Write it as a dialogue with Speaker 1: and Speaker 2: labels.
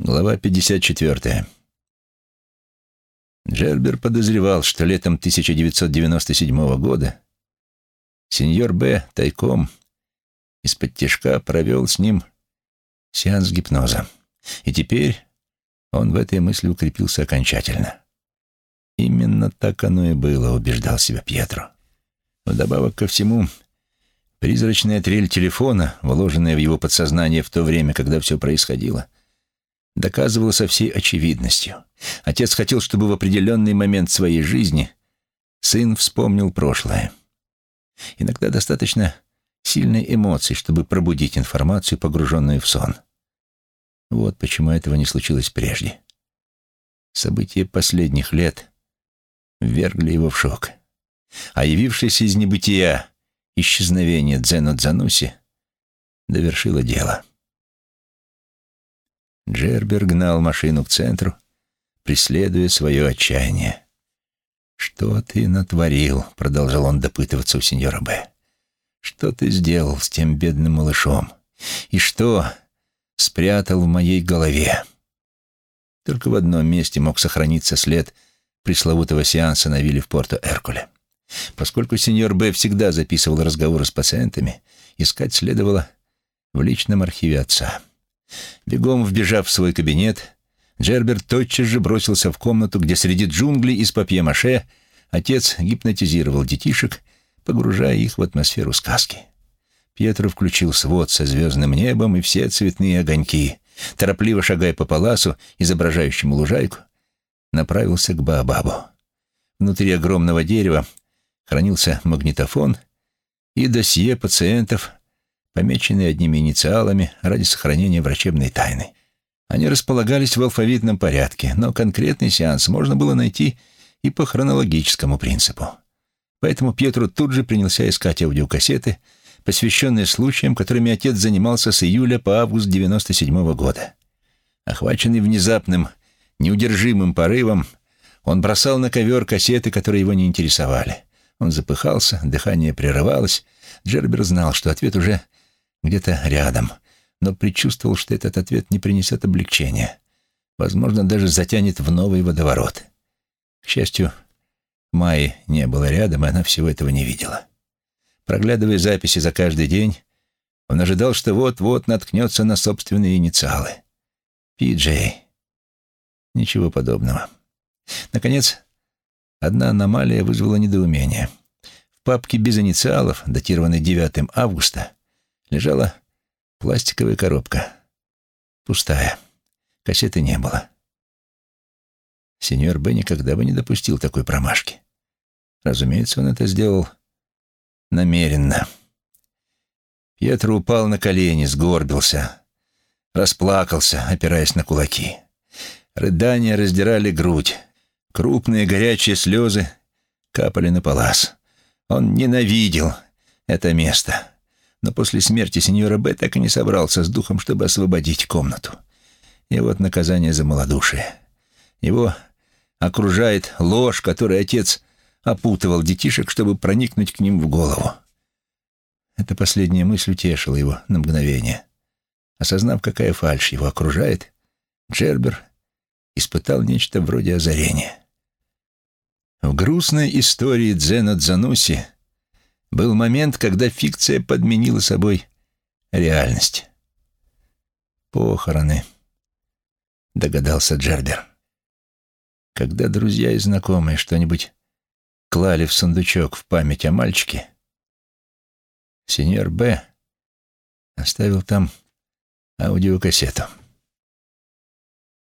Speaker 1: Глава 54. Джербер подозревал, что летом 1997 года сеньор Б. тайком из-под тяжка провел с ним сеанс гипноза. И теперь он в этой мысли укрепился окончательно. Именно так оно и было, убеждал себя Пьетро. Вдобавок ко всему, призрачная трель телефона, вложенная в его подсознание в то время, когда все происходило — доказывало со всей очевидностью. Отец хотел, чтобы в определенный момент своей жизни сын вспомнил прошлое. Иногда достаточно сильной эмоции, чтобы пробудить информацию, погруженную в сон. Вот почему этого не случилось прежде. События последних лет ввергли его в шок. А явившееся из небытия исчезновение Дзена Дзануси довершило дело. Джербер гнал машину к центру, преследуя свое отчаяние. «Что ты натворил?» — продолжал он допытываться у сеньора Б. «Что ты сделал с тем бедным малышом? И что спрятал в моей голове?» Только в одном месте мог сохраниться след пресловутого сеанса на вилле в Порто-Эркуле. Поскольку сеньор Б всегда записывал разговоры с пациентами, искать следовало в личном архиве отца. Бегом вбежав в свой кабинет, Джербер тотчас же бросился в комнату, где среди джунглей из папье-маше отец гипнотизировал детишек, погружая их в атмосферу сказки. Пьетро включил свод со звездным небом и все цветные огоньки, торопливо шагая по паласу, изображающему лужайку, направился к Баобабу. Внутри огромного дерева хранился магнитофон и досье пациентов, помеченные одними инициалами ради сохранения врачебной тайны. Они располагались в алфавитном порядке, но конкретный сеанс можно было найти и по хронологическому принципу. Поэтому Пьетру тут же принялся искать аудиокассеты, посвященные случаям, которыми отец занимался с июля по август 97 -го года. Охваченный внезапным, неудержимым порывом, он бросал на ковер кассеты, которые его не интересовали. Он запыхался, дыхание прерывалось. Джербер знал, что ответ уже где-то рядом, но предчувствовал, что этот ответ не принесет облегчения. Возможно, даже затянет в новый водоворот. К счастью, Майи не было рядом, и она всего этого не видела. Проглядывая записи за каждый день, он ожидал, что вот-вот наткнется на собственные инициалы. Пи-Джей. Ничего подобного. Наконец, одна аномалия вызвала недоумение. В папке без инициалов, датированной 9 августа, лежала пластиковая коробка. Пустая. Кассеты не было. Сеньор Б никогда бы не допустил такой промашки. Разумеется, он это сделал намеренно. Пьетро упал на колени, сгорбился, расплакался, опираясь на кулаки. Рыдания раздирали грудь. Крупные горячие слезы капали на палас. Он ненавидел это место но после смерти сеньора Б так и не собрался с духом, чтобы освободить комнату. И вот наказание за малодушие. Его окружает ложь, которой отец опутывал детишек, чтобы проникнуть к ним в голову. Эта последняя мысль утешила его на мгновение. Осознав, какая фальшь его окружает, Джербер испытал нечто вроде озарения. В грустной истории Дзена Дзануси был момент, когда фикция подменила собой реальность. «Похороны», — догадался Джербер. Когда друзья и знакомые что-нибудь клали в сундучок в память о мальчике, сеньор Б. оставил там аудиокассету.